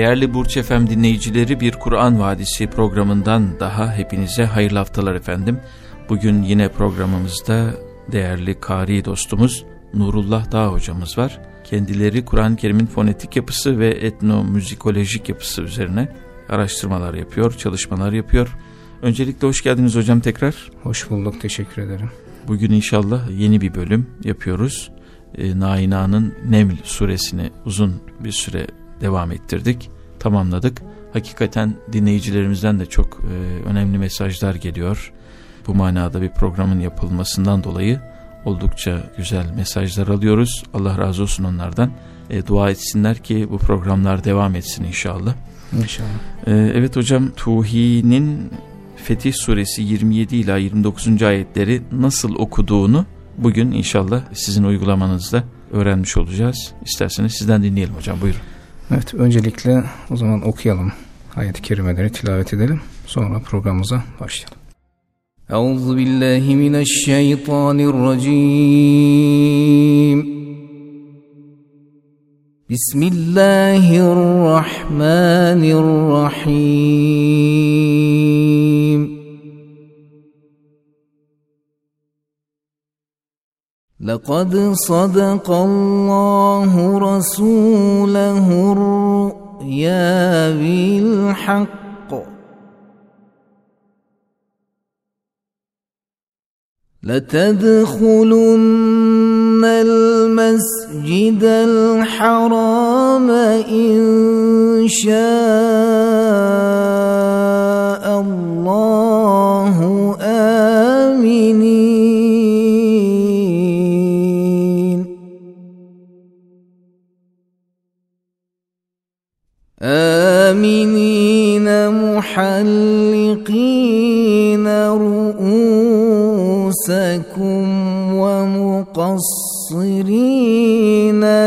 Değerli Burç Efem dinleyicileri bir Kur'an Vadisi programından daha hepinize hayırlı haftalar efendim. Bugün yine programımızda değerli kari dostumuz Nurullah Dağ hocamız var. Kendileri Kur'an-ı Kerim'in fonetik yapısı ve etnomüzikolojik yapısı üzerine araştırmalar yapıyor, çalışmalar yapıyor. Öncelikle hoş geldiniz hocam tekrar. Hoş bulduk, teşekkür ederim. Bugün inşallah yeni bir bölüm yapıyoruz. E, Naina'nın Neml suresini uzun bir süre devam ettirdik, tamamladık. Hakikaten dinleyicilerimizden de çok e, önemli mesajlar geliyor. Bu manada bir programın yapılmasından dolayı oldukça güzel mesajlar alıyoruz. Allah razı olsun onlardan. E, dua etsinler ki bu programlar devam etsin inşallah. İnşallah. E, evet hocam Tuhi'nin Fetih suresi 27 ila 29. ayetleri nasıl okuduğunu bugün inşallah sizin uygulamanızda öğrenmiş olacağız. İsterseniz sizden dinleyelim hocam buyurun. Evet öncelikle o zaman okuyalım. Ayet-i kerimeleri tilavet edelim. Sonra programımıza başlayalım. Euzu billahi mineşşeytanirracim. Bismillahirrahmanirrahim. لقد صدق الله رسوله الرؤيا بالحق. لتدخلن المسجد الحرام إن شاء آمنين محلقين رؤوسكم ومقصرين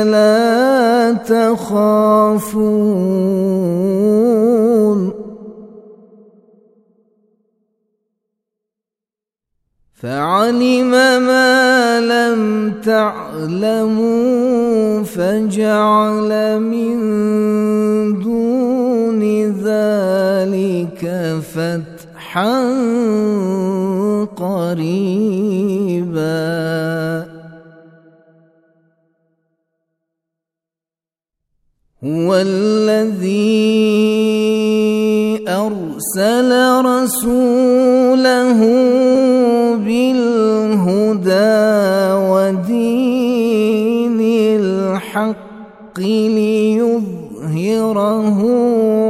لا تخافون. فعلم ما لم تعلموا فجعل من ذلك فتحا قريبا. هو الذي أرسل رسوله الحق ليظهره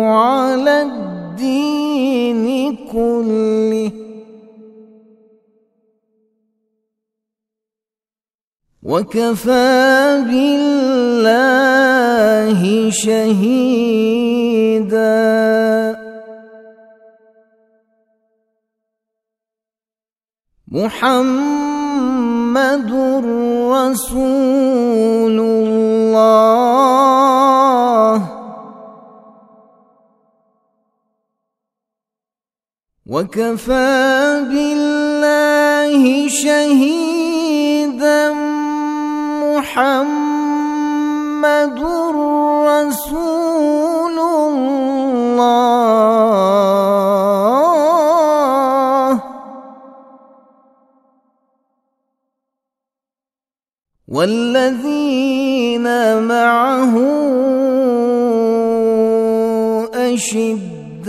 على الدين كله. وكفى بالله شهيدا. محمد رسول الله وكفى بالله شهيدا محمد رسول الله. والذين أشداء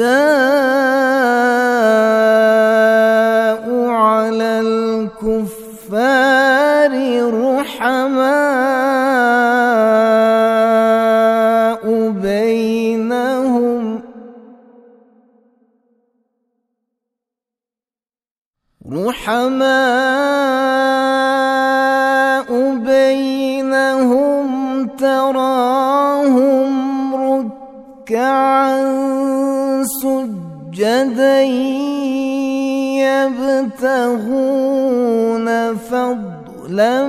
يبتغون فضلا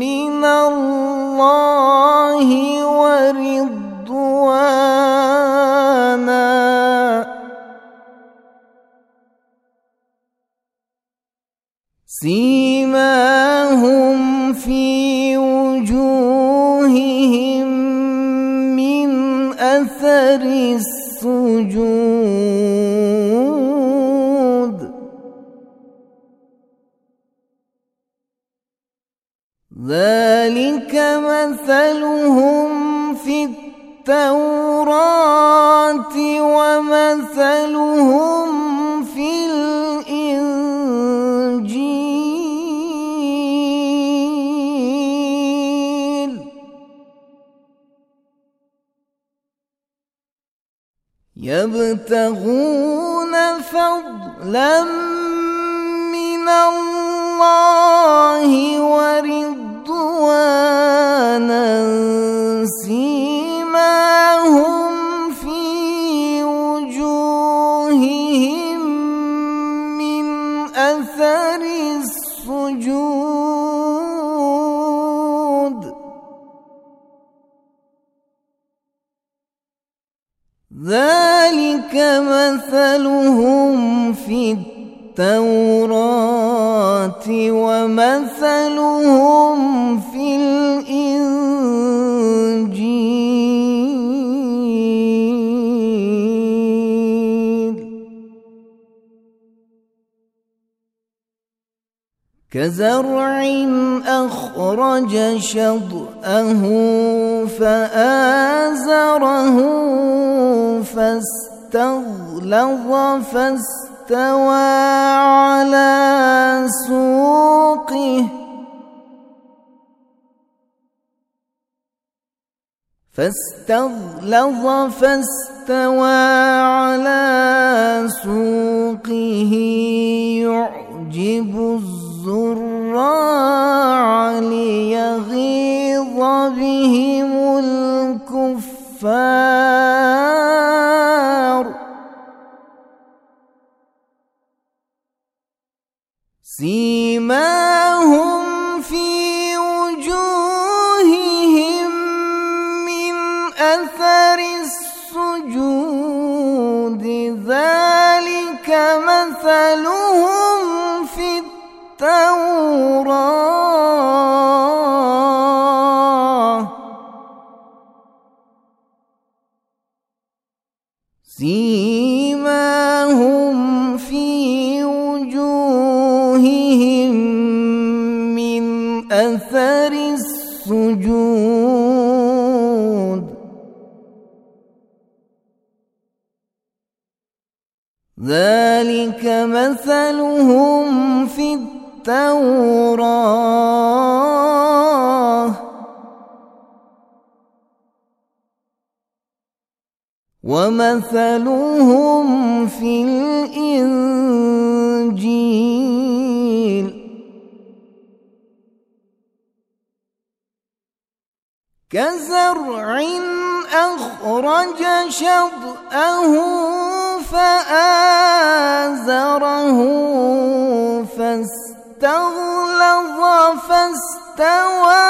من الله ورضوانا. سيماهم في وجوههم من أثر السجود. ذلك مثلهم في التوراة ومثلهم في الإنجيل. يبتغون فضلا من الله في التوراة ومثلهم في الإنجيل. كزرع أخرج شطأه فآزره فاستغلظ فاستوى على سوقه. فاستغلظ فاستوى على سوقه. يعجب الزراع ليغيظ بهم الكفار. سيماهم في وجوههم من أثر السجود. ذلك مثلهم في التوراة. سيماهم ذلك مثلهم في التوراة. ومثلهم في الإنجيل. كزرع أخرج شطأه فآزره فاستغلظ فاستوى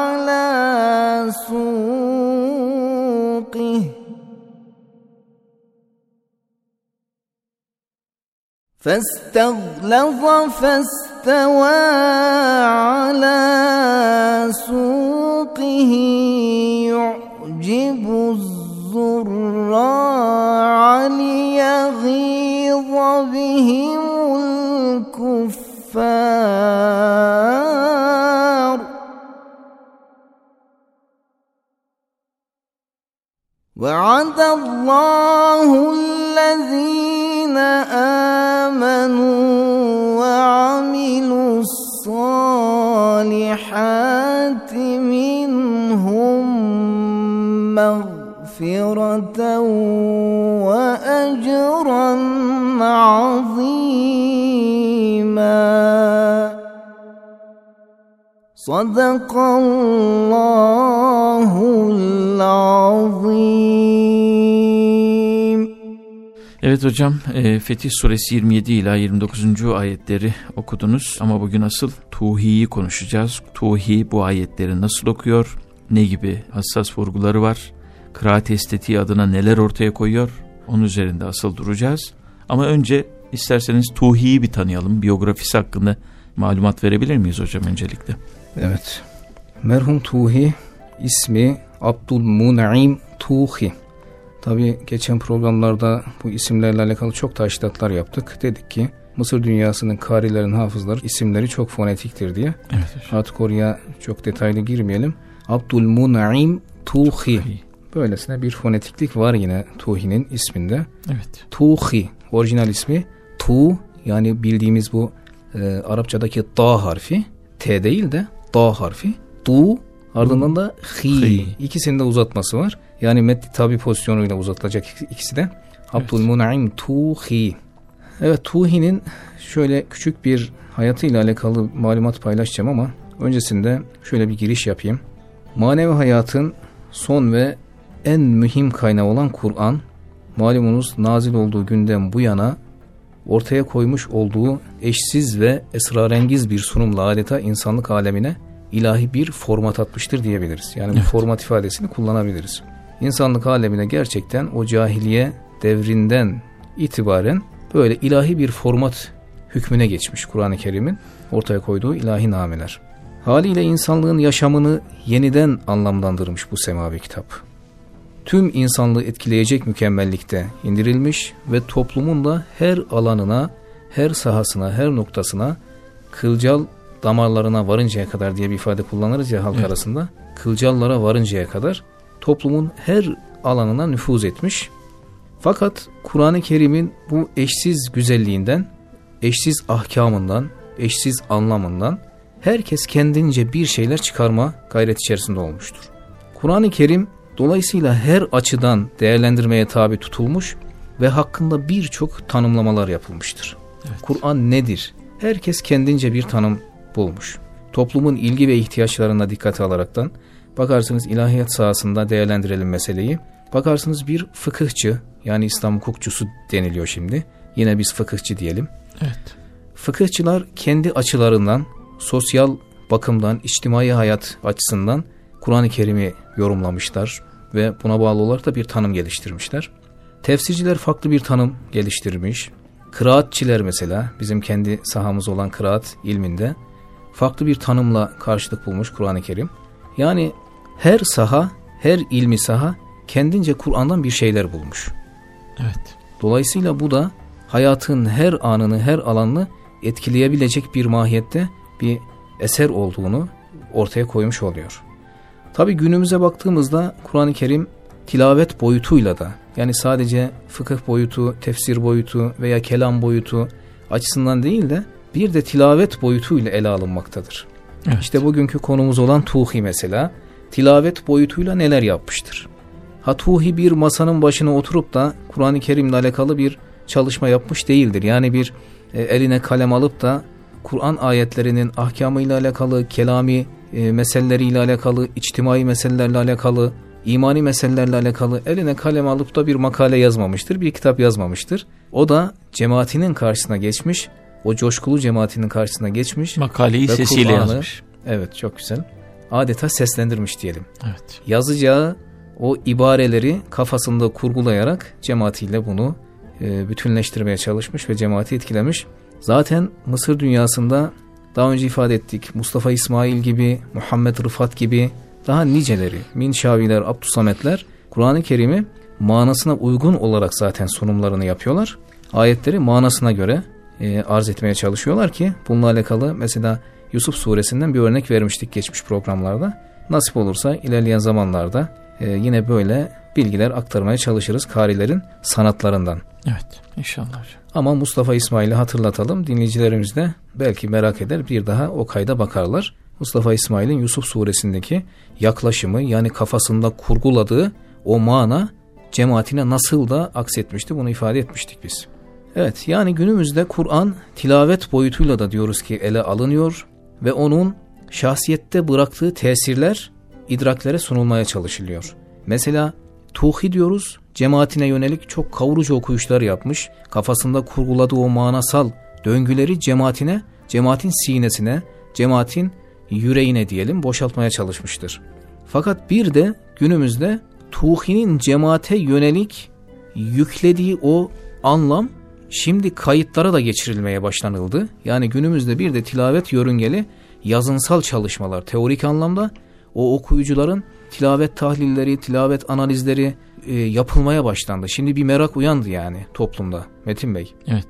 على سوقه. فاستغلظ فاستوى على سوقه يعجب الزراع ليغيظ بهم الكفار. وعد الله الذين آمنوا وعملوا الصالحات منهم مغفرة وأجرا عظيما صدق الله العظيم Evet hocam e, Fetih suresi 27 ila 29. ayetleri okudunuz ama bugün asıl Tuhi'yi konuşacağız. Tuhi bu ayetleri nasıl okuyor, ne gibi hassas vurguları var, Kıraat estetiği adına neler ortaya koyuyor, onun üzerinde asıl duracağız. Ama önce isterseniz Tuhi'yi bir tanıyalım, biyografisi hakkında malumat verebilir miyiz hocam öncelikle? Evet. Merhum Tuhi ismi Abdülmun'im Tuhi. Tabi geçen programlarda bu isimlerle alakalı çok taşidatlar yaptık. Dedik ki Mısır dünyasının karilerin hafızları isimleri çok fonetiktir diye. Evet. Artık oraya çok detaylı girmeyelim. Abdülmun'im Tuhi. Böylesine bir fonetiklik var yine Tuhi'nin isminde. Evet. Tuhi orijinal ismi Tu yani bildiğimiz bu e, Arapçadaki da harfi T değil de da harfi Tu ardından da hi. Hi. İkisinde uzatması var. Yani metni tabi pozisyonuyla uzatılacak ikisi de. Abdülmun'im Tuhi. Evet Tuhi'nin şöyle küçük bir hayatıyla alakalı malumat paylaşacağım ama öncesinde şöyle bir giriş yapayım. Manevi hayatın son ve en mühim kaynağı olan Kur'an, malumunuz nazil olduğu günden bu yana ortaya koymuş olduğu eşsiz ve esrarengiz bir sunumla adeta insanlık alemine ilahi bir format atmıştır diyebiliriz. Yani bu Evet. format ifadesini kullanabiliriz. İnsanlık alemine gerçekten o cahiliye devrinden itibaren böyle ilahi bir format hükmüne geçmiş Kur'an-ı Kerim'in ortaya koyduğu ilahi nameler. Haliyle insanlığın yaşamını yeniden anlamlandırmış bu semavi kitap. Tüm insanlığı etkileyecek mükemmellikte indirilmiş ve toplumun da her alanına, her sahasına, her noktasına kılcal damarlarına varıncaya kadar diye bir ifade kullanırız ya halk Evet. arasında. Kılcallara varıncaya kadar toplumun her alanına nüfuz etmiş. Fakat Kur'an-ı Kerim'in bu eşsiz güzelliğinden, eşsiz ahkamından, eşsiz anlamından herkes kendince bir şeyler çıkarma gayret içerisinde olmuştur. Kur'an-ı Kerim dolayısıyla her açıdan değerlendirmeye tabi tutulmuş ve hakkında birçok tanımlamalar yapılmıştır. Kur'an nedir? Herkes kendince bir tanım bulmuş. Toplumun ilgi ve ihtiyaçlarına dikkate alaraktan bakarsınız ilahiyat sahasında değerlendirelim meseleyi. Bakarsınız bir fıkıhçı yani İslam hukukçusu deniliyor şimdi. Yine biz fıkıhçı diyelim. Evet. Fıkıhçılar kendi açılarından, sosyal bakımdan, içtimai hayat açısından Kur'an-ı Kerim'i yorumlamışlar ve buna bağlı olarak da bir tanım geliştirmişler. Tefsirciler farklı bir tanım geliştirmiş. Kıraatçiler mesela bizim kendi sahamız olan kıraat ilminde farklı bir tanımla karşılık bulmuş Kur'an-ı Kerim. Yani her saha, her ilmi saha kendince Kur'an'dan bir şeyler bulmuş. Evet. Dolayısıyla bu da hayatın her anını, her alanını etkileyebilecek bir mahiyette bir eser olduğunu ortaya koymuş oluyor. Tabi günümüze baktığımızda Kur'an-ı Kerim tilavet boyutuyla da yani sadece fıkıh boyutu, tefsir boyutu veya kelam boyutu açısından değil de bir de tilavet boyutuyla ele alınmaktadır. Evet. İşte bugünkü konumuz olan Tuhi mesela tilavet boyutuyla neler yapmıştır? Ha Tuhi bir masanın başına oturup da Kur'an-ı Kerim'le alakalı bir çalışma yapmış değildir. Yani bir e, eline kalem alıp da Kur'an ayetlerinin ahkamıyla alakalı, kelami e, meseleleriyle alakalı, içtimai meselelerle alakalı, imani meselelerle alakalı eline kalem alıp da bir makale yazmamıştır, bir kitap yazmamıştır. O da cemaatinin karşısına geçmiş, o coşkulu cemaatinin karşısına geçmiş. Makaleyi sesiyle yazmış. Evet çok güzel. Adeta seslendirmiş diyelim. Evet. Yazacağı o ibareleri kafasında kurgulayarak cemaatiyle bunu e, bütünleştirmeye çalışmış ve cemaati etkilemiş. Zaten Mısır dünyasında daha önce ifade ettik Mustafa İsmail gibi, Muhammed Rıfat gibi daha niceleri, Minşaviler, Abdüsametler Kur'an-ı Kerim'i manasına uygun olarak zaten sunumlarını yapıyorlar. Ayetleri manasına göre e, arz etmeye çalışıyorlar ki bununla alakalı mesela Yusuf suresinden bir örnek vermiştik geçmiş programlarda. Nasip olursa ilerleyen zamanlarda e, yine böyle bilgiler aktarmaya çalışırız karilerin sanatlarından. Evet. İnşallah. Ama Mustafa İsmail'i hatırlatalım. Dinleyicilerimiz de belki merak eder bir daha o kayda bakarlar. Mustafa İsmail'in Yusuf suresindeki yaklaşımı yani kafasında kurguladığı o mana cemaatine nasıl da aksetmişti bunu ifade etmiştik biz. Evet yani günümüzde Kur'an tilavet boyutuyla da diyoruz ki ele alınıyor ve onun şahsiyette bıraktığı tesirler idraklere sunulmaya çalışılıyor. Mesela Tuhi diyoruz cemaatine yönelik çok kavurucu okuyuşlar yapmış. Kafasında kurguladığı o manasal döngüleri cemaatine, cemaatin sinesine, cemaatin yüreğine diyelim boşaltmaya çalışmıştır. Fakat bir de günümüzde Tuhi'nin cemaate yönelik yüklediği o anlam şimdi kayıtlara da geçirilmeye başlanıldı. Yani günümüzde bir de tilavet yörüngeli yazınsal çalışmalar teorik anlamda o okuyucuların tilavet tahlilleri, tilavet analizleri e, yapılmaya başlandı. Şimdi bir merak uyandı yani toplumda Metin Bey. Evet.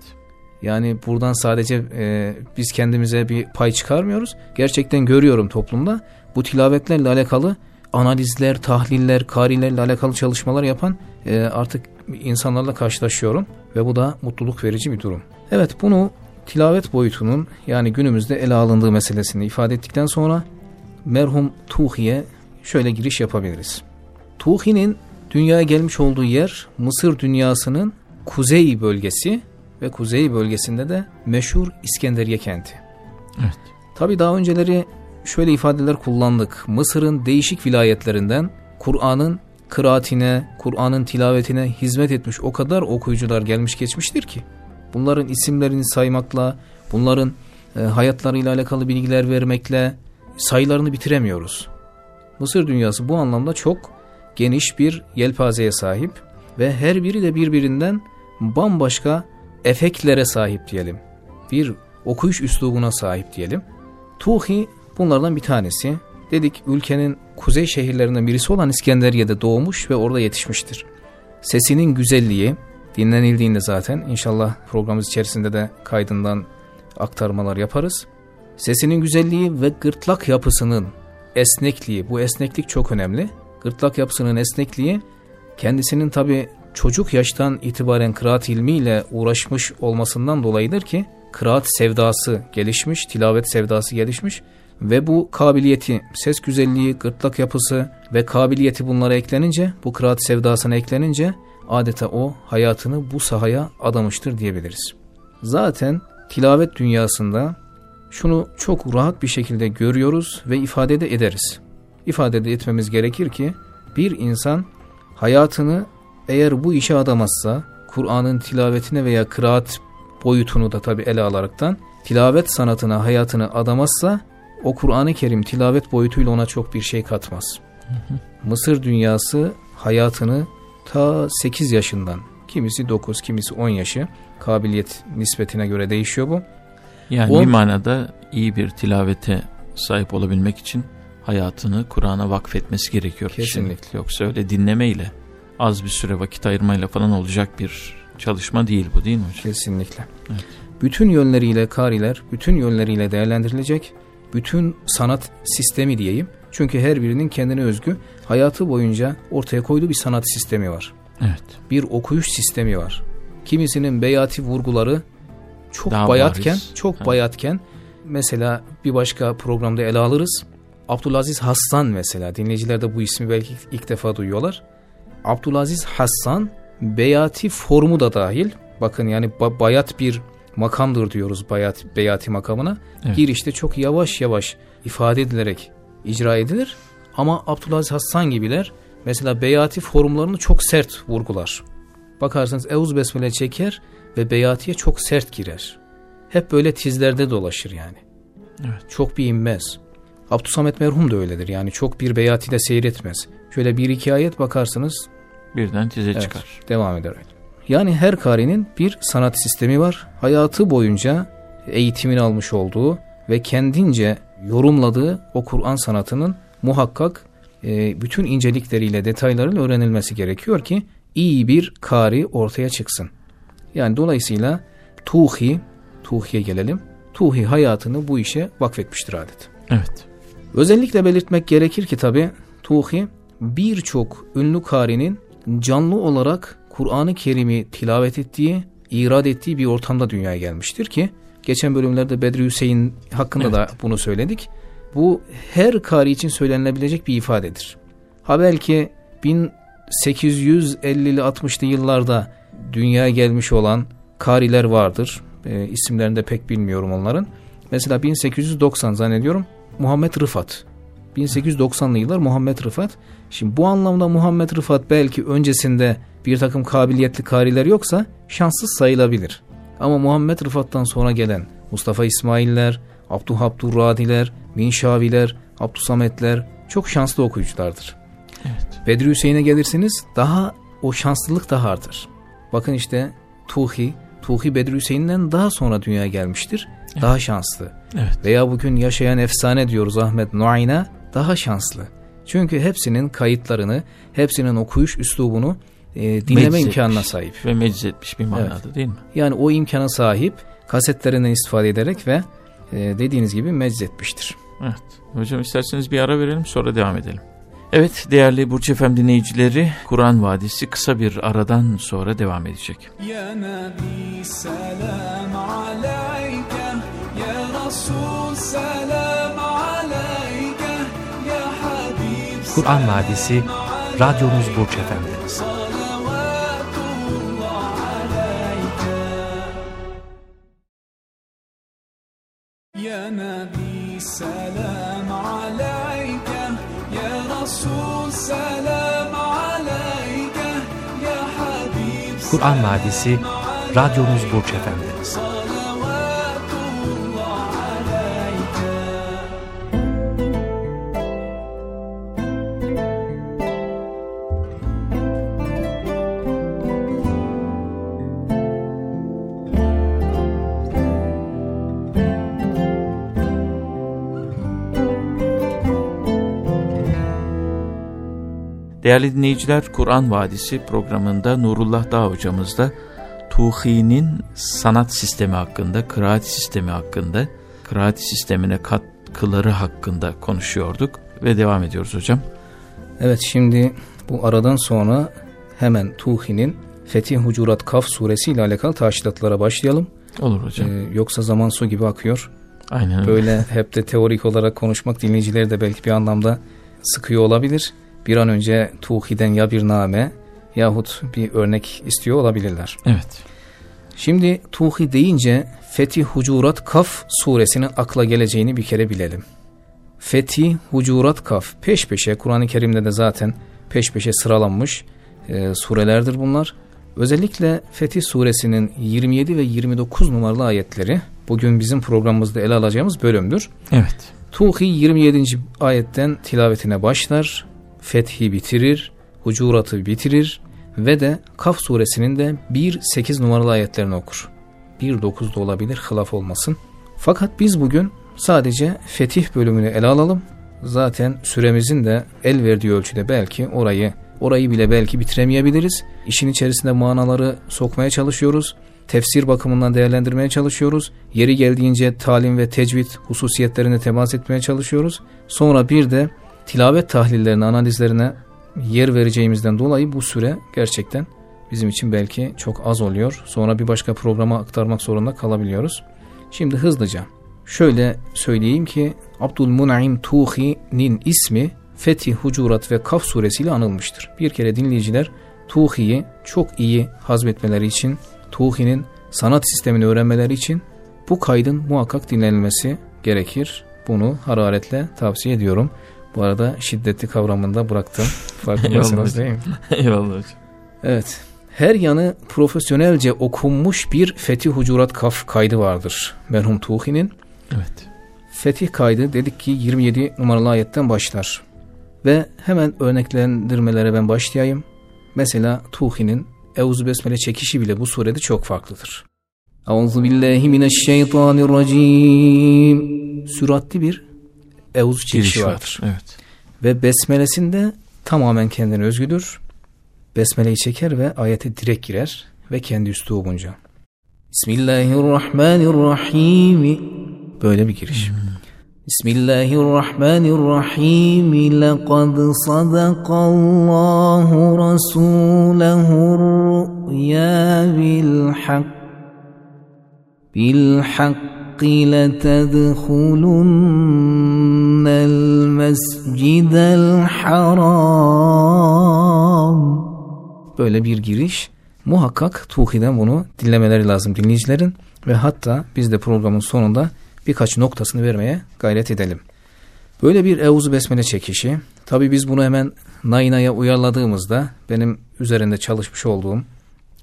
Yani buradan sadece e, biz kendimize bir pay çıkarmıyoruz. Gerçekten görüyorum toplumda bu tilavetlerle alakalı analizler, tahliller, karilerle alakalı çalışmalar yapan e, artık insanlarla karşılaşıyorum ve bu da mutluluk verici bir durum. Evet bunu tilavet boyutunun yani günümüzde ele alındığı meselesini ifade ettikten sonra merhum Tuhi'ye şöyle giriş yapabiliriz. Tuhi'nin dünyaya gelmiş olduğu yer Mısır dünyasının kuzey bölgesi ve kuzey bölgesinde de meşhur İskenderiye kenti. Evet. Tabi daha önceleri şöyle ifadeler kullandık. Mısır'ın değişik vilayetlerinden Kur'an'ın kıraatine, Kur'an'ın tilavetine hizmet etmiş o kadar okuyucular gelmiş geçmiştir ki. Bunların isimlerini saymakla, bunların e, hayatlarıyla alakalı bilgiler vermekle sayılarını bitiremiyoruz. Mısır dünyası bu anlamda çok geniş bir yelpazeye sahip ve her biri de birbirinden bambaşka efektlere sahip diyelim. Bir okuyuş üslubuna sahip diyelim. Tuhi bunlardan bir tanesi. Dedik ülkenin kuzey şehirlerinden birisi olan İskenderiye'de doğmuş ve orada yetişmiştir. Sesinin güzelliği dinlenildiğinde zaten inşallah programımız içerisinde de kaydından aktarmalar yaparız. Sesinin güzelliği ve gırtlak yapısının esnekliği, bu esneklik çok önemli. Gırtlak yapısının esnekliği kendisinin tabi çocuk yaştan itibaren kıraat ilmiyle uğraşmış olmasından dolayıdır ki kıraat sevdası gelişmiş, tilavet sevdası gelişmiş ve bu kabiliyeti, ses güzelliği, gırtlak yapısı ve kabiliyeti bunlara eklenince, bu kıraat sevdasına eklenince adeta o hayatını bu sahaya adamıştır diyebiliriz. Zaten tilavet dünyasında şunu çok rahat bir şekilde görüyoruz ve ifade de ederiz. İfade de etmemiz gerekir ki bir insan hayatını eğer bu işe adamazsa Kur'an'ın tilavetine veya kıraat boyutunu da tabi ele alaraktan tilavet sanatına hayatını adamazsa o Kur'an-ı Kerim tilavet boyutuyla ona çok bir şey katmaz. Mısır dünyası hayatını ta 8 yaşından kimisi 9 kimisi 10 yaşı kabiliyet nispetine göre değişiyor bu. Yani o, bir manada iyi bir tilavete sahip olabilmek için hayatını Kur'an'a vakfetmesi gerekiyor. Kesinlikle. Kişinin. Yoksa öyle dinlemeyle az bir süre vakit ayırmayla falan olacak bir çalışma değil bu değil mi hocam? Kesinlikle. Evet. Bütün yönleriyle kariler, bütün yönleriyle değerlendirilecek. Bütün sanat sistemi diyeyim. Çünkü her birinin kendine özgü hayatı boyunca ortaya koyduğu bir sanat sistemi var. Evet. Bir okuyuş sistemi var. Kimisinin beyati vurguları çok Daha bayatken, bariz. çok Ha. bayatken mesela bir başka programda ele alırız. Abdülaziz Hassan mesela dinleyiciler de bu ismi belki ilk defa duyuyorlar. Abdülaziz Hassan beyati formu da dahil. Bakın yani ba- bayat bir makamdır diyoruz bayat beyati makamına. Evet. Girişte çok yavaş yavaş ifade edilerek icra edilir. Ama Abdülaziz Hassan gibiler mesela beyati formlarını çok sert vurgular. Bakarsanız Euz Besmele çeker ve beyatiye çok sert girer. Hep böyle tizlerde dolaşır yani. Evet. Çok bir inmez. Abdüsamet merhum da öyledir. Yani çok bir beyati de seyretmez. Şöyle bir iki ayet bakarsınız Birden tize Evet, çıkar. devam eder. Yani her karinin bir sanat sistemi var. Hayatı boyunca eğitimini almış olduğu ve kendince yorumladığı o Kur'an sanatının muhakkak e, bütün incelikleriyle, detaylarıyla öğrenilmesi gerekiyor ki iyi bir kari ortaya çıksın. Yani dolayısıyla Tuhi, Tuhi'ye gelelim. Tuhi hayatını bu işe vakfetmiştir adet. Evet. Özellikle belirtmek gerekir ki tabi Tuhi birçok ünlü karinin canlı olarak Kur'an-ı Kerim'i tilavet ettiği, irad ettiği bir ortamda dünyaya gelmiştir ki geçen bölümlerde Bedri Hüseyin hakkında da bunu söyledik. Bu her kari için söylenilebilecek bir ifadedir. Ha belki 850'li 60'lı yıllarda dünyaya gelmiş olan kariler vardır. E, isimlerini de pek bilmiyorum onların. Mesela 1890 zannediyorum Muhammed Rıfat. 1890'lı yıllar Muhammed Rıfat. Şimdi bu anlamda Muhammed Rıfat belki öncesinde bir takım kabiliyetli kariler yoksa şanssız sayılabilir. Ama Muhammed Rıfat'tan sonra gelen Mustafa İsmailler, Abduh Abdurradiler, Minşaviler, Abdüsametler çok şanslı okuyuculardır. Evet. Bedri Hüseyin'e gelirseniz daha o şanslılık daha artar. Bakın işte Tuhi, Tuhi Bedri Hüseyin'den daha sonra dünyaya gelmiştir. Daha şanslı. Evet. Veya bugün yaşayan efsane diyoruz Ahmet Nuayna daha şanslı. Çünkü hepsinin kayıtlarını, hepsinin okuyuş üslubunu e, dinleme meclis imkanına etmiş. sahip. Ve meclis etmiş bir manada evet. değil mi? Yani o imkana sahip kasetlerinden istifade ederek ve e, dediğiniz gibi meclis etmiştir. Evet. Hocam isterseniz bir ara verelim sonra devam edelim. Evet değerli Burç Efem dinleyicileri Kur'an Vadisi kısa bir aradan sonra devam edecek. Ya Kur'an Vadisi Radyonuz Burç Efendimiz Kur'an Vadisi Radyonuz Burç Efendimiz Değerli dinleyiciler Kur'an Vadisi programında Nurullah Dağ hocamızla Tuhi'nin sanat sistemi hakkında, kıraat sistemi hakkında, kıraat sistemine katkıları hakkında konuşuyorduk ve devam ediyoruz hocam. Evet şimdi bu aradan sonra hemen Tuhi'nin Fetih Hucurat Kaf suresi ile alakalı taşidatlara başlayalım. Olur hocam. Ee, yoksa zaman su gibi akıyor. Aynen öyle. Böyle hep de teorik olarak konuşmak dinleyicileri de belki bir anlamda sıkıyor olabilir. Bir an önce Tuhi'den ya bir name yahut bir örnek istiyor olabilirler. Evet. Şimdi Tuhi deyince Fetih Hucurat Kaf suresinin akla geleceğini bir kere bilelim. Fetih Hucurat Kaf peş peşe Kur'an-ı Kerim'de de zaten peş peşe sıralanmış e, surelerdir bunlar. Özellikle Fetih suresinin 27 ve 29 numaralı ayetleri bugün bizim programımızda ele alacağımız bölümdür. Evet. Tuhi 27. ayetten tilavetine başlar, fethi bitirir, hucuratı bitirir ve de Kaf suresinin de 1-8 numaralı ayetlerini okur. 1-9 da olabilir, hılaf olmasın. Fakat biz bugün sadece fetih bölümünü ele alalım. Zaten süremizin de el verdiği ölçüde belki orayı orayı bile belki bitiremeyebiliriz. İşin içerisinde manaları sokmaya çalışıyoruz. Tefsir bakımından değerlendirmeye çalışıyoruz. Yeri geldiğince talim ve tecvid hususiyetlerine temas etmeye çalışıyoruz. Sonra bir de tilavet tahlillerine, analizlerine yer vereceğimizden dolayı bu süre gerçekten bizim için belki çok az oluyor. Sonra bir başka programa aktarmak zorunda kalabiliyoruz. Şimdi hızlıca şöyle söyleyeyim ki Abdülmun'im Tuhi'nin ismi Fetih, Hucurat ve Kaf suresiyle anılmıştır. Bir kere dinleyiciler Tuhi'yi çok iyi hazmetmeleri için, Tuhi'nin sanat sistemini öğrenmeleri için bu kaydın muhakkak dinlenilmesi gerekir. Bunu hararetle tavsiye ediyorum. Bu arada şiddetli kavramında bıraktım. Farkındasınız değil mi? Eyvallah hocam. Evet. Her yanı profesyonelce okunmuş bir Fetih Hucurat Kaf kaydı vardır. Merhum Tuhi'nin. Evet. Fetih kaydı dedik ki 27 numaralı ayetten başlar. Ve hemen örneklendirmelere ben başlayayım. Mesela Tuhi'nin Euzu Besmele çekişi bile bu surede çok farklıdır. Euzu billahi mineşşeytanirracim. Süratli bir Euzu çekişi Giriş vardır. var. Evet. Ve besmelesinde tamamen kendine özgüdür. Besmeleyi çeker ve ayete direkt girer ve kendi üslubunca. Bismillahirrahmanirrahim. Böyle bir giriş. Bismillahirrahmanirrahim. Laqad sadakallahu rasulahu ru'ya bil hak. Bil hak لتدخلن المسجد الحرام böyle bir giriş. Muhakkak Tuhi'den bunu dinlemeleri lazım dinleyicilerin ve hatta biz de programın sonunda birkaç noktasını vermeye gayret edelim. Böyle bir Eûzü Besmele çekişi. Tabi biz bunu hemen Nayna'ya uyarladığımızda benim üzerinde çalışmış olduğum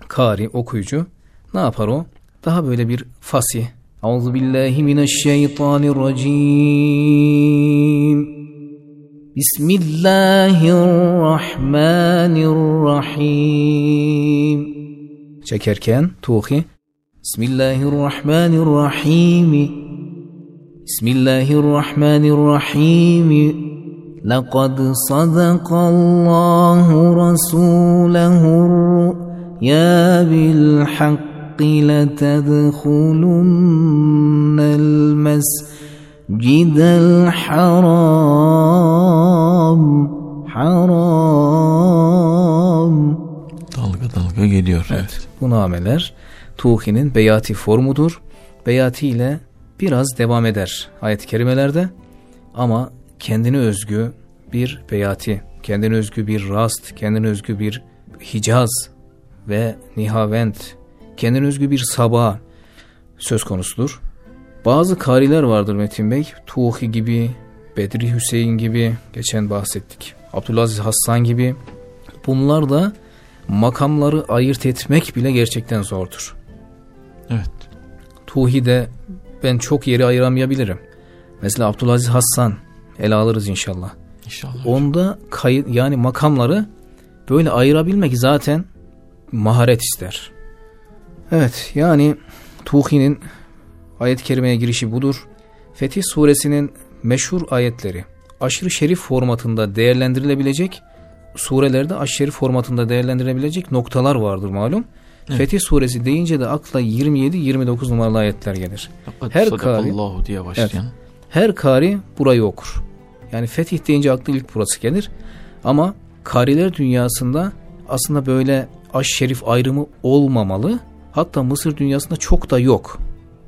kari, okuyucu ne yapar o? Daha böyle bir fasih. أعوذ بالله من الشيطان الرجيم. بسم الله الرحمن الرحيم. شكركن توخي بسم الله الرحمن الرحيم. بسم الله الرحمن الرحيم. لقد صدق الله رسوله الرؤيا بالحق. لتدخلن المسجد الحرام حرام Dalga dalga geliyor. Evet. Bu nameler Tuhi'nin beyati formudur. Beyati ile biraz devam eder ayet-i kerimelerde ama kendine özgü bir beyati, kendine özgü bir rast, kendine özgü bir hicaz ve nihavent, kendine özgü bir sabah söz konusudur. Bazı kariler vardır Metin Bey, Tuhi gibi, Bedri Hüseyin gibi, geçen bahsettik. Abdülaziz Hassan gibi. Bunlar da makamları ayırt etmek bile gerçekten zordur. Evet. Tuhi'de ben çok yeri ayıramayabilirim. Mesela Abdülaziz Hassan ele alırız inşallah. İnşallah. Onda kayıt yani makamları böyle ayırabilmek zaten maharet ister. Evet yani Tuhi'nin ayet-i kerimeye girişi budur. Fetih suresinin meşhur ayetleri aşırı şerif formatında değerlendirilebilecek surelerde aşırı şerif formatında değerlendirilebilecek noktalar vardır malum. Evet. Fetih suresi deyince de akla 27-29 numaralı ayetler gelir. Fakat her sadakallahu diye başlayan. Her kari burayı okur. Yani fetih deyince aklı ilk burası gelir. Ama kariler dünyasında aslında böyle aş şerif ayrımı olmamalı. Hatta Mısır dünyasında çok da yok.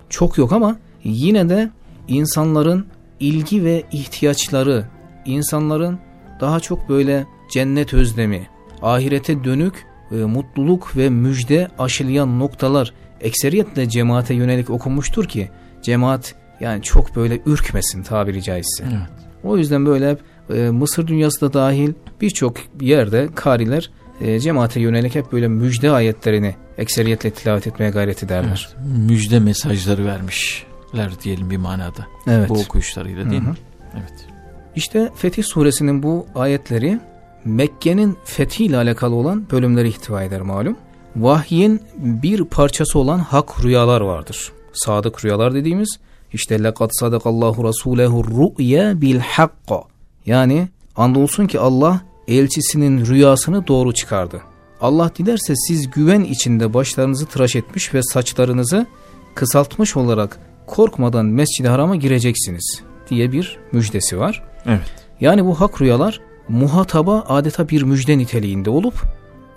Çok yok ama yine de insanların ilgi ve ihtiyaçları, insanların daha çok böyle cennet özlemi, ahirete dönük e, mutluluk ve müjde aşılayan noktalar ekseriyetle cemaate yönelik okunmuştur ki cemaat yani çok böyle ürkmesin tabiri caizse. Evet. O yüzden böyle e, Mısır dünyası da dahil birçok yerde kariler e, cemaate yönelik hep böyle müjde ayetlerini ekseriyetle tilavet etmeye gayret ederler. Evet. Müjde mesajları vermişler diyelim bir manada. Evet. Bu okuyuşlarıyla değil Hı hı. mi? Evet. İşte Fetih suresinin bu ayetleri Mekke'nin fethiyle alakalı olan bölümleri ihtiva eder malum. Vahyin bir parçası olan hak rüyalar vardır. Sadık rüyalar dediğimiz işte lekad sadakallahu rasulehu ru'ya bil hakka. Yani andolsun ki Allah elçisinin rüyasını doğru çıkardı. Allah dilerse siz güven içinde başlarınızı tıraş etmiş ve saçlarınızı kısaltmış olarak korkmadan Mescid-i Haram'a gireceksiniz diye bir müjdesi var. Evet. Yani bu hak rüyalar muhataba adeta bir müjde niteliğinde olup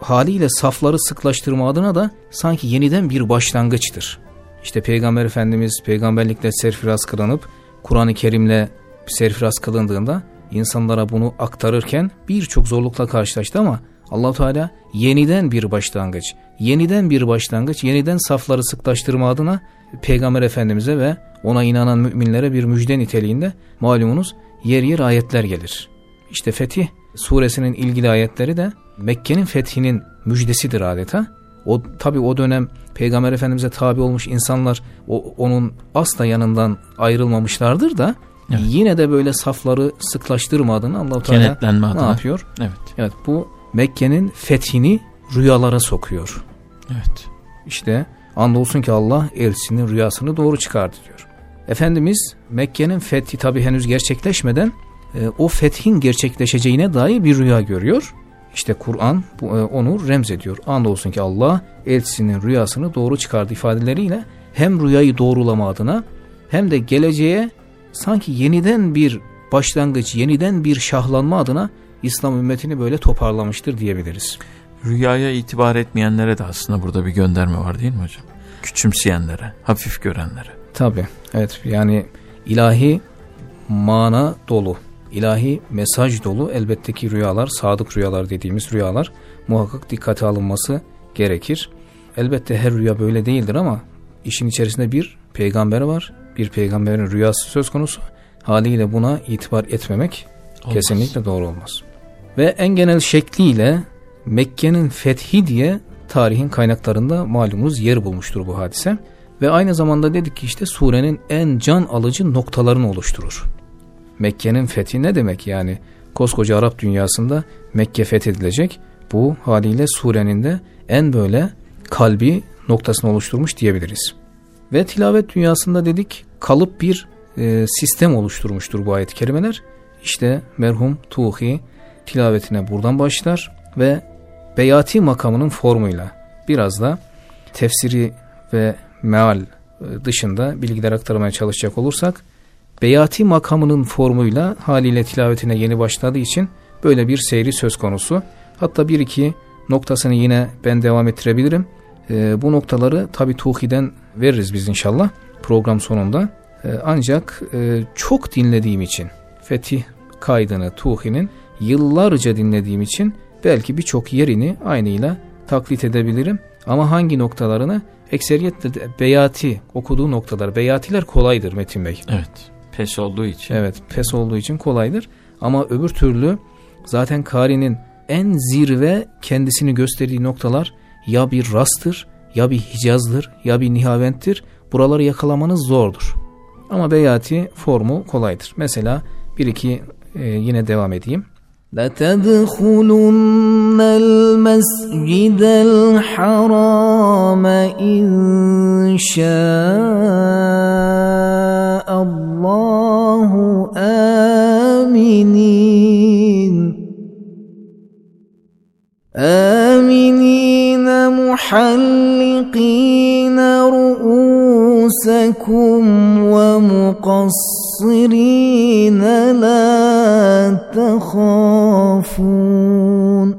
haliyle safları sıklaştırma adına da sanki yeniden bir başlangıçtır. İşte Peygamber Efendimiz peygamberlikle serfiraz kılınıp Kur'an-ı Kerim'le serfiraz kılındığında insanlara bunu aktarırken birçok zorlukla karşılaştı ama allah Teala yeniden bir başlangıç, yeniden bir başlangıç, yeniden safları sıklaştırma adına Peygamber Efendimiz'e ve ona inanan müminlere bir müjde niteliğinde malumunuz yer yer ayetler gelir. İşte Fetih suresinin ilgili ayetleri de Mekke'nin fethinin müjdesidir adeta. O tabi o dönem Peygamber Efendimiz'e tabi olmuş insanlar o, onun asla yanından ayrılmamışlardır da Evet. yine de böyle safları sıklaştırma adına Allah Teala Kenetlenme ne adına. yapıyor? Evet. Evet bu Mekke'nin fethini rüyalara sokuyor. Evet. İşte andolsun ki Allah elçisinin rüyasını doğru çıkardı diyor. Efendimiz Mekke'nin fethi tabi henüz gerçekleşmeden e, o fethin gerçekleşeceğine dair bir rüya görüyor. İşte Kur'an e, onu remzediyor. Andolsun ki Allah elçisinin rüyasını doğru çıkardı ifadeleriyle hem rüyayı doğrulama adına hem de geleceğe sanki yeniden bir başlangıç, yeniden bir şahlanma adına İslam ümmetini böyle toparlamıştır diyebiliriz. Rüyaya itibar etmeyenlere de aslında burada bir gönderme var değil mi hocam? Küçümseyenlere, hafif görenlere. Tabi evet yani ilahi mana dolu, ilahi mesaj dolu elbette ki rüyalar, sadık rüyalar dediğimiz rüyalar muhakkak dikkate alınması gerekir. Elbette her rüya böyle değildir ama işin içerisinde bir peygamber var. Bir peygamberin rüyası söz konusu. Haliyle buna itibar etmemek Olmaz. kesinlikle doğru olmaz. Ve en genel şekliyle Mekke'nin fethi diye tarihin kaynaklarında malumunuz yer bulmuştur bu hadise. Ve aynı zamanda dedik ki işte surenin en can alıcı noktalarını oluşturur. Mekke'nin fethi ne demek yani? Koskoca Arap dünyasında Mekke fethedilecek. Bu haliyle surenin de en böyle kalbi noktasını oluşturmuş diyebiliriz. Ve tilavet dünyasında dedik kalıp bir e, sistem oluşturmuştur bu ayet-i kerimeler. İşte merhum Tuhi tilavetine buradan başlar ve beyati makamının formuyla biraz da tefsiri ve meal e, dışında bilgiler aktarmaya çalışacak olursak beyati makamının formuyla haliyle tilavetine yeni başladığı için böyle bir seyri söz konusu. Hatta bir iki noktasını yine ben devam ettirebilirim. E, bu noktaları tabi Tuhi'den veririz biz inşallah program sonunda. E, ancak e, çok dinlediğim için Fetih kaydını Tuhi'nin yıllarca dinlediğim için belki birçok yerini aynıyla taklit edebilirim. Ama hangi noktalarını ekseriyetle de beyati okuduğu noktalar. Beyatiler kolaydır Metin Bey. Evet. Pes olduğu için. Evet pes olduğu için kolaydır. Ama öbür türlü zaten Kari'nin en zirve kendisini gösterdiği noktalar ya bir rastır, ya bir hicazdır, ya bir nihaventtir. Buraları yakalamanız zordur. Ama beyati formu kolaydır. Mesela bir iki e, yine devam edeyim. لتدخلن المسجد الحرام إن شاء الله آمنين آمنين محلقين رؤوسكم ومقصرين لا تخافون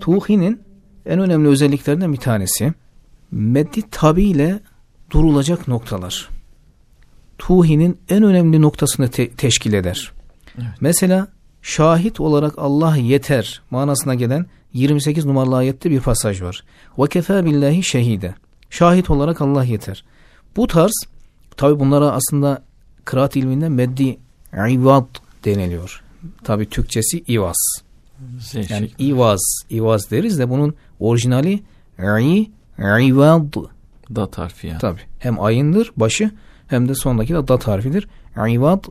Tuhi'nin en önemli özelliklerinden bir tanesi meddi tabi ile durulacak noktalar. Tuhi'nin en önemli noktasını te- teşkil eder. Mesela şahit olarak Allah yeter manasına gelen 28 numaralı ayette bir pasaj var. Ve kefe billahi şehide. Şahit olarak Allah yeter. Bu tarz tabi bunlara aslında kıraat ilminde meddi ivad deniliyor. Tabi Türkçesi ivaz. Z Yani şekli. ivaz, ivaz deriz de bunun orijinali i, ivad. Dat harfi yani. Tabi hem ayındır başı hem de sondaki de dat harfidir. İvad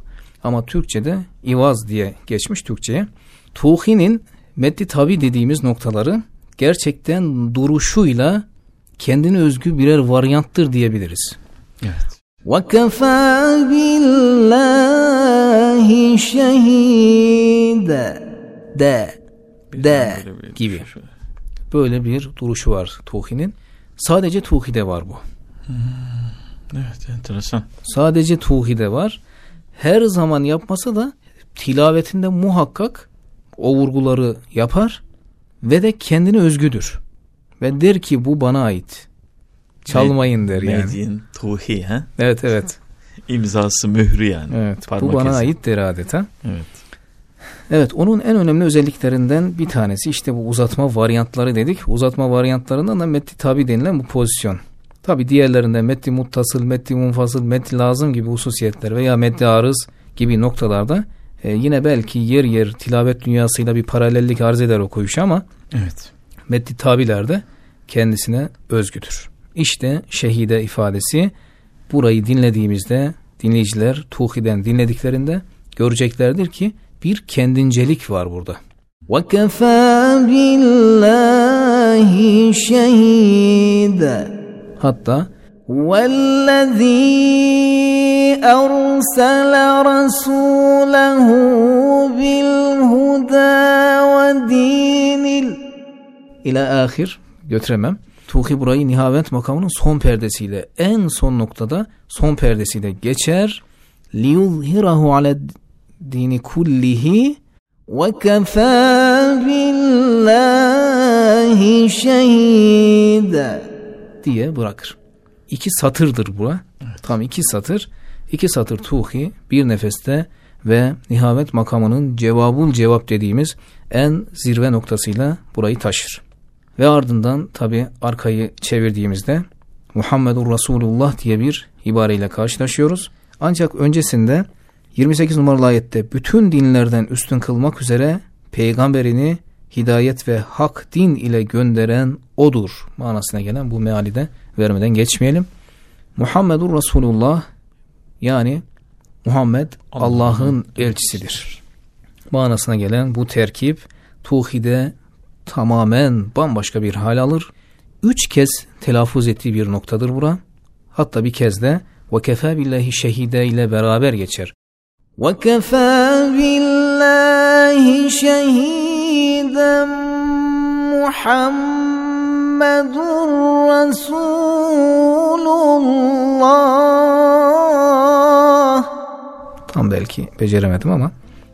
ama Türkçe'de ivaz diye geçmiş Türkçe'ye. Tuhi'nin meddi tabi dediğimiz noktaları gerçekten duruşuyla kendine özgü birer varyanttır diyebiliriz. Evet. وكفى بالله شهيدا De, Bir de böyle bir gibi. şu- Böyle bir duruşu var Tuhi'nin. Sadece Tuhi'de var bu. Evet enteresan. Sadece Tuhi'de var. Her zaman yapmasa da tilavetinde muhakkak o vurguları yapar ve de kendine özgüdür. Ve der ki bu bana ait. Çalmayın der yani. Medin Tuhi ha? Evet evet. İmzası mührü yani. Evet. bu Parmak bana izi. ait der adeta. Evet. Evet onun en önemli özelliklerinden bir tanesi işte bu uzatma varyantları dedik. Uzatma varyantlarından da metni tabi denilen bu pozisyon. Tabi diğerlerinde metni muttasıl, metni munfasıl, metni lazım gibi hususiyetler veya metni arız gibi noktalarda e, yine belki yer yer tilavet dünyasıyla bir paralellik arz eder okuyuş ama Evet. metni tabilerde kendisine özgüdür. İşte şehide ifadesi burayı dinlediğimizde dinleyiciler Tuhi'den dinlediklerinde göreceklerdir ki bir kendincelik var burada. وكفى بالله شهيدا Hatta والذي أرسل رسوله بالهدى ودين ال- ile ahir götüremem. Tuhi burayı nihavent makamının son perdesiyle en son noktada son perdesiyle geçer. لِيُظْهِرَهُ عَلَى dini kullihi وكفى بالله شهيدا diye bırakır. İki satırdır bura. Tam iki satır. İki satır tuhi bir nefeste ve nihavet makamının cevabul cevap dediğimiz en zirve noktasıyla burayı taşır. Ve ardından tabi arkayı çevirdiğimizde Muhammedur Resulullah diye bir ibareyle karşılaşıyoruz. Ancak öncesinde 28 numaralı ayette bütün dinlerden üstün kılmak üzere peygamberini hidayet ve hak din ile gönderen odur manasına gelen bu meali de vermeden geçmeyelim. Muhammedur Resulullah yani Muhammed Allah'ın elçisidir. Manasına gelen bu terkip tuhide tamamen bambaşka bir hal alır. Üç kez telaffuz ettiği bir noktadır bura. Hatta bir kez de ve kefe billahi şehide ile beraber geçer. وكفى بالله شهيدا محمد رسول الله Tam belki beceremedim ama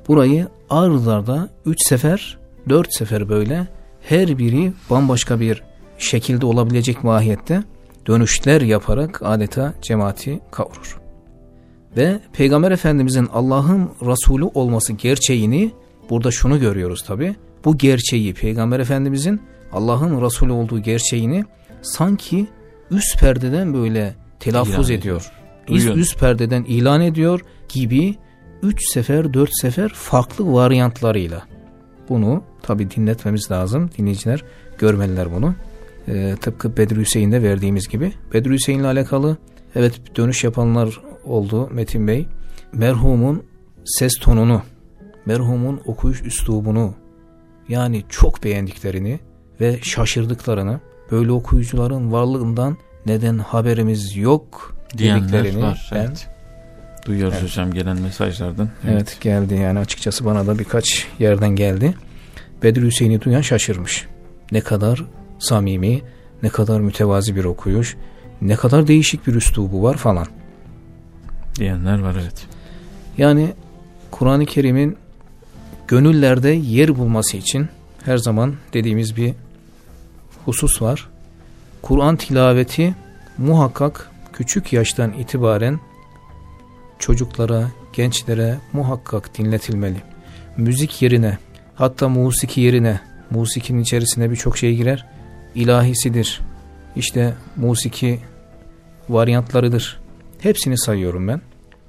burayı ard arda 3 sefer 4 sefer böyle her biri bambaşka bir şekilde olabilecek mahiyette dönüşler yaparak adeta cemaati kavurur. Ve Peygamber Efendimizin Allah'ın Resulü olması gerçeğini burada şunu görüyoruz tabi. Bu gerçeği Peygamber Efendimizin Allah'ın Resulü olduğu gerçeğini sanki üst perdeden böyle telaffuz İlan ediyor. Üst, üst perdeden ilan ediyor gibi 3 sefer 4 sefer farklı varyantlarıyla. Bunu tabi dinletmemiz lazım. Dinleyiciler görmeliler bunu. Ee, tıpkı Bedri Hüseyin'de verdiğimiz gibi. Bedri Hüseyin'le alakalı evet dönüş yapanlar oldu Metin Bey. Merhumun ses tonunu, merhumun okuyuş üslubunu yani çok beğendiklerini ve şaşırdıklarını böyle okuyucuların varlığından neden haberimiz yok dediklerini var. ben Evet. Duyuyoruz Evet. hocam gelen mesajlardan. Evet geldi yani açıkçası bana da birkaç yerden geldi. Bedir Hüseyin'i duyan şaşırmış. Ne kadar samimi, ne kadar mütevazi bir okuyuş, ne kadar değişik bir üslubu var falan. Diyenler var evet. Yani Kur'an-ı Kerim'in gönüllerde yer bulması için her zaman dediğimiz bir husus var. Kur'an tilaveti muhakkak küçük yaştan itibaren çocuklara, gençlere muhakkak dinletilmeli. Müzik yerine, hatta musiki yerine, musikinin içerisine birçok şey girer. İlahisidir, işte musiki varyantlarıdır. Hepsini sayıyorum ben.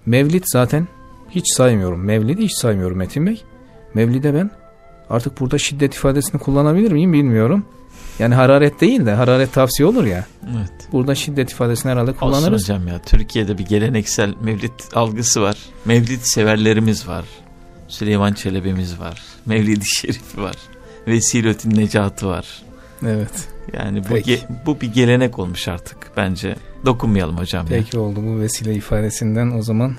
Mevlid zaten hiç saymıyorum. Mevlid'i hiç saymıyorum Metin Bey. Mevlid'e ben artık burada şiddet ifadesini kullanabilir miyim bilmiyorum. Yani hararet değil de hararet tavsiye olur ya. Evet. Burada şiddet ifadesini herhalde Olsun kullanırız. hocam ya. Türkiye'de bir geleneksel mevlid algısı var. Mevlid severlerimiz var. Süleyman Çelebi'miz var. Mevlid-i Şerif var. Vesiletün Necatı var. Evet. Yani bu, ge- bu bir gelenek olmuş artık bence. Dokunmayalım hocam ya. Peki oldu bu vesile ifadesinden o zaman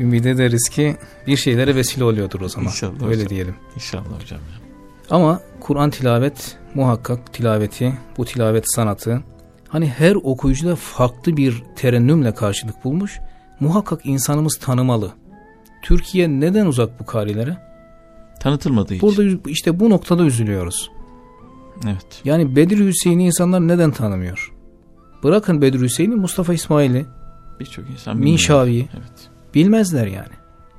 ümit ederiz ki bir şeylere vesile oluyordur o zaman. İnşallah Öyle hocam. diyelim. İnşallah hocam ya. Ama Kur'an tilavet muhakkak tilaveti, bu tilavet sanatı hani her okuyucuda farklı bir terennümle karşılık bulmuş. Muhakkak insanımız tanımalı. Türkiye neden uzak bu karilere? Tanıtılmadığı hiç. Burada işte bu noktada üzülüyoruz. Evet. Yani Bedir Hüseyin'i insanlar neden tanımıyor? Bırakın Bedir Hüseyin'i Mustafa İsmail'i, Birçok insan bilmiyor. Minşavi'yi Evet. bilmezler yani.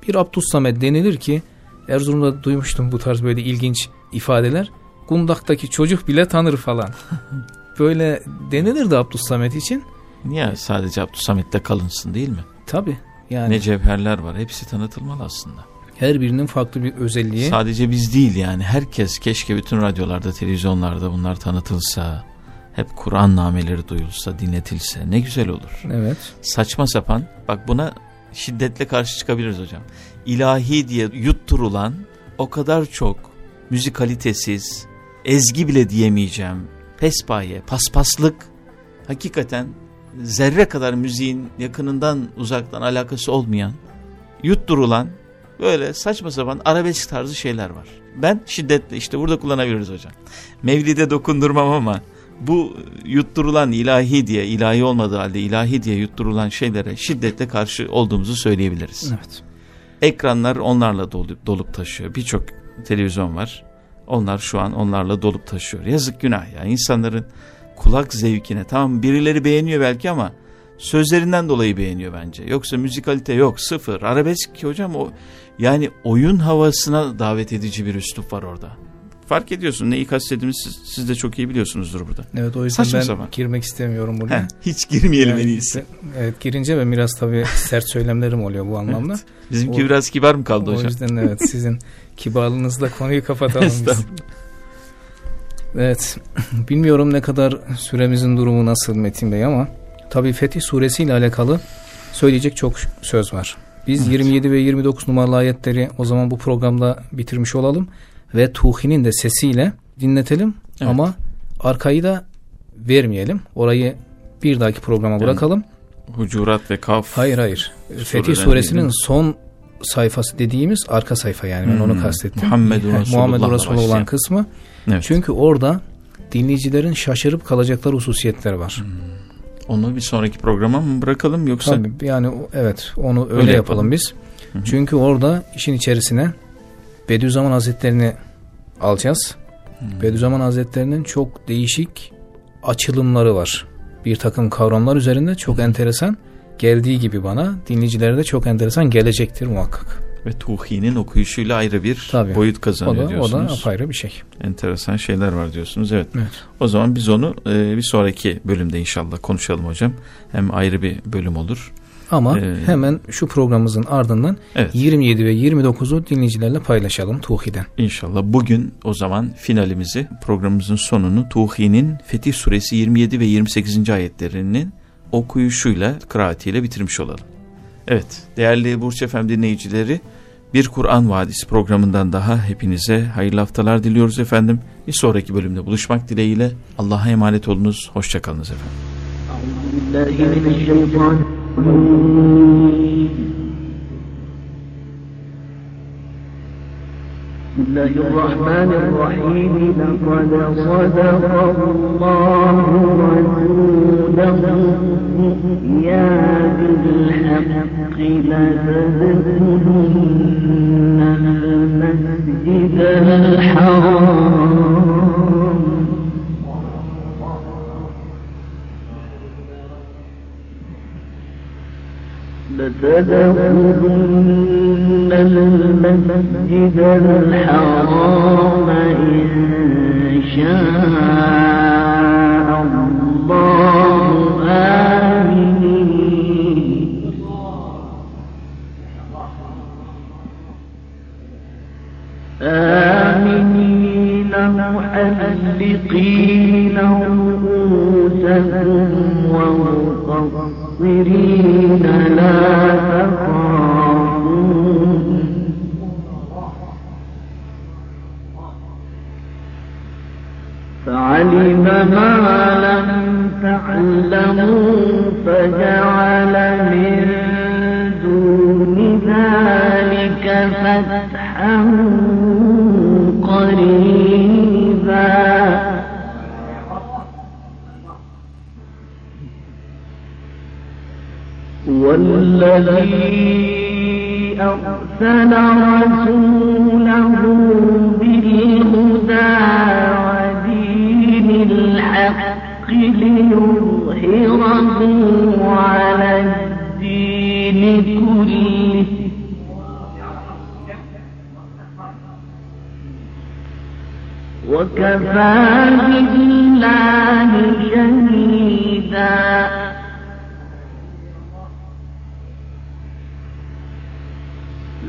Bir Abdüssamet denilir ki Erzurum'da duymuştum bu tarz böyle ilginç ifadeler. Gundak'taki çocuk bile tanır falan. böyle denilir de Abdüssamet için. Niye sadece Abdülsamet'te kalınsın değil mi? Tabi yani Ne cevherler var. Hepsi tanıtılmalı aslında. her birinin farklı bir özelliği. Sadece biz değil yani. Herkes keşke bütün radyolarda, televizyonlarda bunlar tanıtılsa. Hep Kur'an nameleri duyulsa, dinletilse. Ne güzel olur. evet. Saçma sapan. Bak buna şiddetle karşı çıkabiliriz hocam. İlahi diye yutturulan o kadar çok müzikalitesiz, ezgi bile diyemeyeceğim, pespaye, paspaslık hakikaten zerre kadar müziğin yakınından uzaktan alakası olmayan, yutturulan böyle saçma sapan arabesk tarzı şeyler var. Ben şiddetle işte burada kullanabiliriz hocam. Mevlide dokundurmam ama bu yutturulan ilahi diye, ilahi olmadığı halde ilahi diye yutturulan şeylere şiddetle karşı olduğumuzu söyleyebiliriz. Evet. Ekranlar onlarla dolup, dolup taşıyor. Birçok televizyon var. Onlar şu an onlarla dolup taşıyor. Yazık günah ya. İnsanların kulak zevkine tamam birileri beğeniyor belki ama sözlerinden dolayı beğeniyor bence. Yoksa müzikalite yok sıfır. Arabesk ki hocam o yani oyun havasına davet edici bir üslup var orada. Fark ediyorsun. Neyi kastediğimizi siz, siz de çok iyi biliyorsunuzdur burada. Evet o yüzden Saçma ben sapan. girmek istemiyorum buraya. Heh, hiç girmeyelim Yani en iyisi. Evet girince ben biraz tabii sert söylemlerim oluyor bu anlamda. Bizimki o- biraz kibar mı kaldı o hocam? yüzden evet sizin kibarlığınızla konuyu kapatalım biz. Evet bilmiyorum ne kadar süremizin durumu nasıl Metin Bey ama tabii Fetih Suresi ile alakalı söyleyecek çok söz var. Biz Evet. 27 ve 29 numaralı ayetleri o zaman bu programda bitirmiş olalım ve Tuhi'nin de sesiyle dinletelim Evet. ama arkayı da vermeyelim. Orayı bir dahaki programa Yani bırakalım. Hucurat ve Kaf. Hayır hayır. Fetih suresinin değil son sayfası dediğimiz arka sayfa yani ben onu Hmm. kastettim. Muhammedun Heh, Resulullah'la Muhammed Resulullah olan kısmı. Evet. Çünkü orada dinleyicilerin şaşırıp kalacakları hususiyetler var. Hmm. Onu bir sonraki programa mı bırakalım yoksa? Tabii yani evet onu öyle, Öyle yapalım. yapalım. biz. Hı hı. Çünkü orada işin içerisine Bediüzzaman Hazretlerini alacağız. Hmm. Bediüzzaman Hazretlerinin çok değişik açılımları var. Bir takım kavramlar üzerinde çok enteresan geldiği gibi bana dinleyicilere de çok enteresan gelecektir muhakkak. Ve Tuhi'nin okuyuşuyla ayrı bir Tabii. boyut O kazanıyor da, o da diyorsunuz. apayrı bir şey. Enteresan şeyler var diyorsunuz. Evet. Evet. O zaman biz onu e, bir sonraki bölümde inşallah konuşalım hocam. Hem ayrı bir bölüm olur. Ama Ee, hemen şu programımızın ardından Evet. 27 ve 29'u dinleyicilerle paylaşalım Tuhi'den. İnşallah bugün o zaman finalimizi programımızın sonunu Tuhi'nin Fetih Suresi 27 ve 28. ayetlerinin okuyuşuyla, kıraatiyle bitirmiş olalım. Evet, değerli Burç Efem dinleyicileri, bir Kur'an Vadisi programından daha hepinize hayırlı haftalar diliyoruz efendim. Bir sonraki bölümde buluşmak dileğiyle Allah'a emanet olunuz. Hoşçakalınız efendim. بسم الله الرحمن الرحيم. لقد صدق الله رسوله الرؤيا بالحق لتدخلن المسجد الحرام. لتدخلن المسجد الحرام إن شاء الله آمنين. آمنين. محلقين رؤوسكم ومقصرين لا تخافون فعلم ما لم تعلموا فجعل من دون ذلك فتحا والذي أرسل رسوله بالهدى ودين الحق ليظهره على الدين كله. وكفى بالله شهيدا.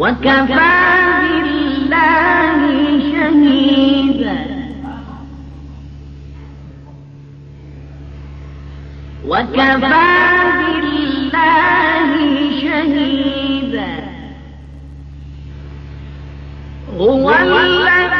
وكفى بالله شهيدا. وكفى بالله شهيدا. هو الذي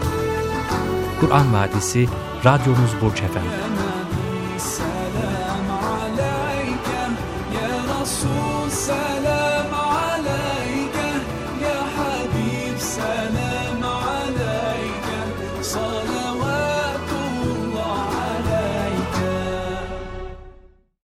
Kur'an Vadisi, Radyonuz Burç Efendi.